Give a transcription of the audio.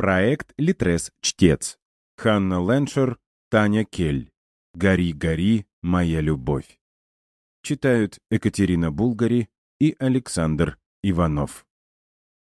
Проект «Литрес. Чтец». Ханна Леншер, Таня Кель. «Гори, гори, моя любовь». Читают Екатерина Булгари и Александр Иванов.